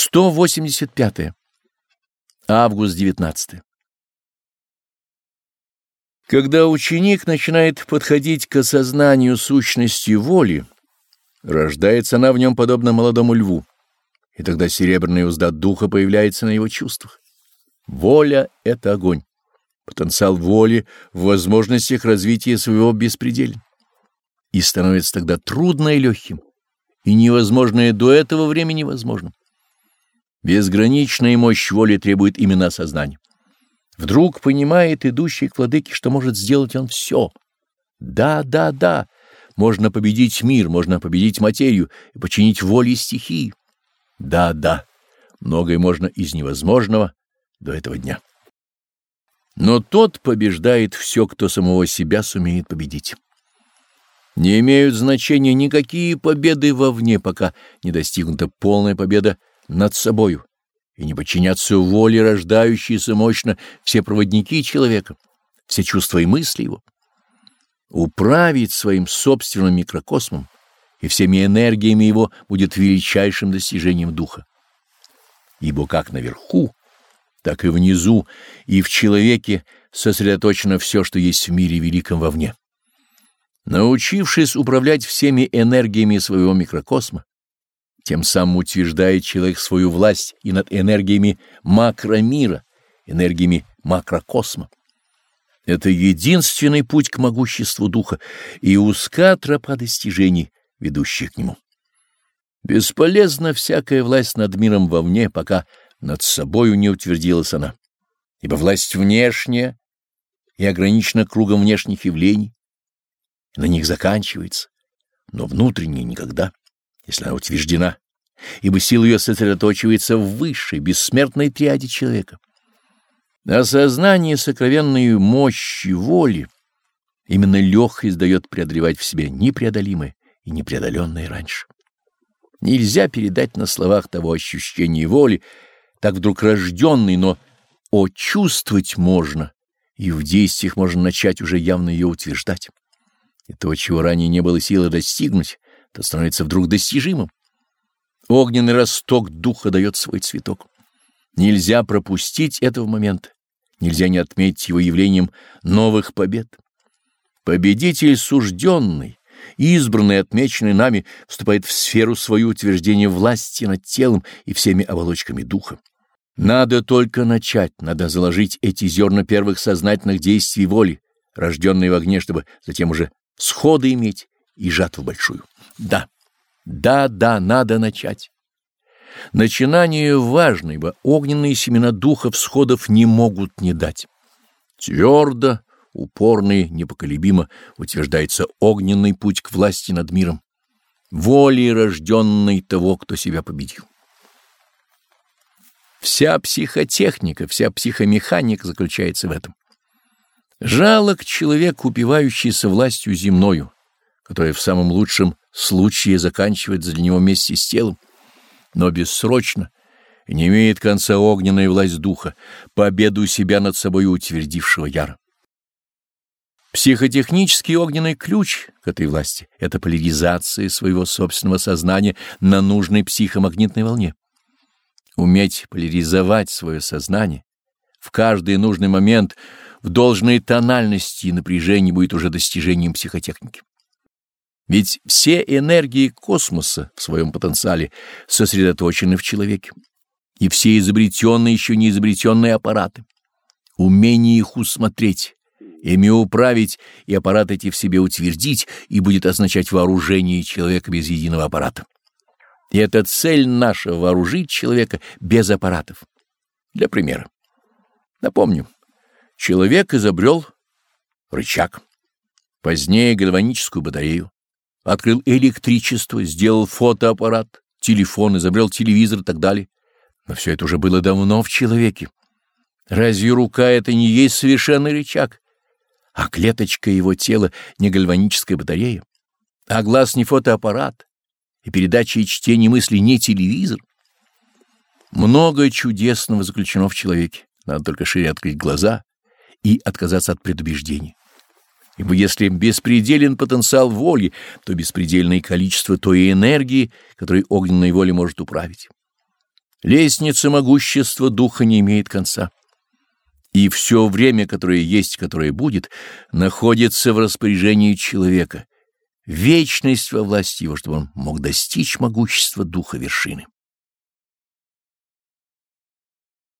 185. Август 19. Когда ученик начинает подходить к осознанию сущности воли, рождается она в нем подобно молодому льву, и тогда серебряная узда духа появляется на его чувствах. Воля — это огонь. Потенциал воли в возможностях развития своего беспределен. И становится тогда трудно и легким, и невозможное до этого времени возможным. Безграничная мощь воли требует именно осознания. Вдруг понимает идущий к владыке, что может сделать он все. Да, да, да, можно победить мир, можно победить материю и починить воли стихии. Да, да, многое можно из невозможного до этого дня. Но тот побеждает все, кто самого себя сумеет победить. Не имеют значения никакие победы вовне, пока не достигнута полная победа над собою, и не подчинятся воле, рождающейся мощно все проводники человека, все чувства и мысли его. Управить своим собственным микрокосмом и всеми энергиями его будет величайшим достижением духа. Ибо как наверху, так и внизу, и в человеке сосредоточено все, что есть в мире великом вовне. Научившись управлять всеми энергиями своего микрокосма, тем самым утверждает человек свою власть и над энергиями макромира, энергиями макрокосма. Это единственный путь к могуществу духа и узка тропа достижений, ведущих к нему. Бесполезна всякая власть над миром вовне, пока над собою не утвердилась она, ибо власть внешняя и ограничена кругом внешних явлений, на них заканчивается, но внутренняя никогда, если она утверждена, ибо сила ее сосредоточивается в высшей, бессмертной триаде человека. Осознание сокровенной мощи воли именно легкость дает преодолевать в себе непреодолимое и непреодоленное раньше. Нельзя передать на словах того ощущения воли, так вдруг рожденной, но очувствовать можно, и в действиях можно начать уже явно ее утверждать. И то, чего ранее не было силы достигнуть, то становится вдруг достижимым. Огненный росток духа дает свой цветок. Нельзя пропустить этого момента, нельзя не отметить его явлением новых побед. Победитель сужденный, избранный, отмеченный нами, вступает в сферу свою утверждения власти над телом и всеми оболочками духа. Надо только начать, надо заложить эти зерна первых сознательных действий воли, рожденные в огне, чтобы затем уже сходы иметь и жатву большую. Да, да, да, надо начать. Начинание важно, ибо огненные семена духа всходов не могут не дать. Твердо, упорно и непоколебимо утверждается огненный путь к власти над миром, волей рожденной того, кто себя победил. Вся психотехника, вся психомеханика заключается в этом. Жалок человек, упивающийся властью земною, которая в самом лучшем случае заканчивается для него вместе с телом, но бессрочно не имеет конца огненная власть духа, победу себя над собой утвердившего яра. Психотехнический огненный ключ к этой власти — это поляризация своего собственного сознания на нужной психомагнитной волне. Уметь поляризовать свое сознание в каждый нужный момент — в должной тональности и напряжении будет уже достижением психотехники. Ведь все энергии космоса в своем потенциале сосредоточены в человеке, и все изобретенные еще не изобретенные аппараты. Умение их усмотреть, ими управить и аппарат эти в себе утвердить, и будет означать вооружение человека без единого аппарата. И это цель наша — вооружить человека без аппаратов. Для примера. Напомню, Человек изобрел рычаг, позднее гальваническую батарею, открыл электричество, сделал фотоаппарат, телефон, изобрел телевизор и так далее. Но все это уже было давно в человеке. Разве рука — это не есть совершенный рычаг? А клеточка его тела — не гальваническая батарея? А глаз — не фотоаппарат? И передача и чтение мыслей — не телевизор? Много чудесного заключено в человеке. Надо только шире открыть глаза и отказаться от предубеждений. Ибо если беспределен потенциал воли, то беспредельное количество той энергии, которой огненная воля может управить. Лестница могущества духа не имеет конца. И все время, которое есть, которое будет, находится в распоряжении человека. Вечность во власти его, чтобы он мог достичь могущества духа вершины.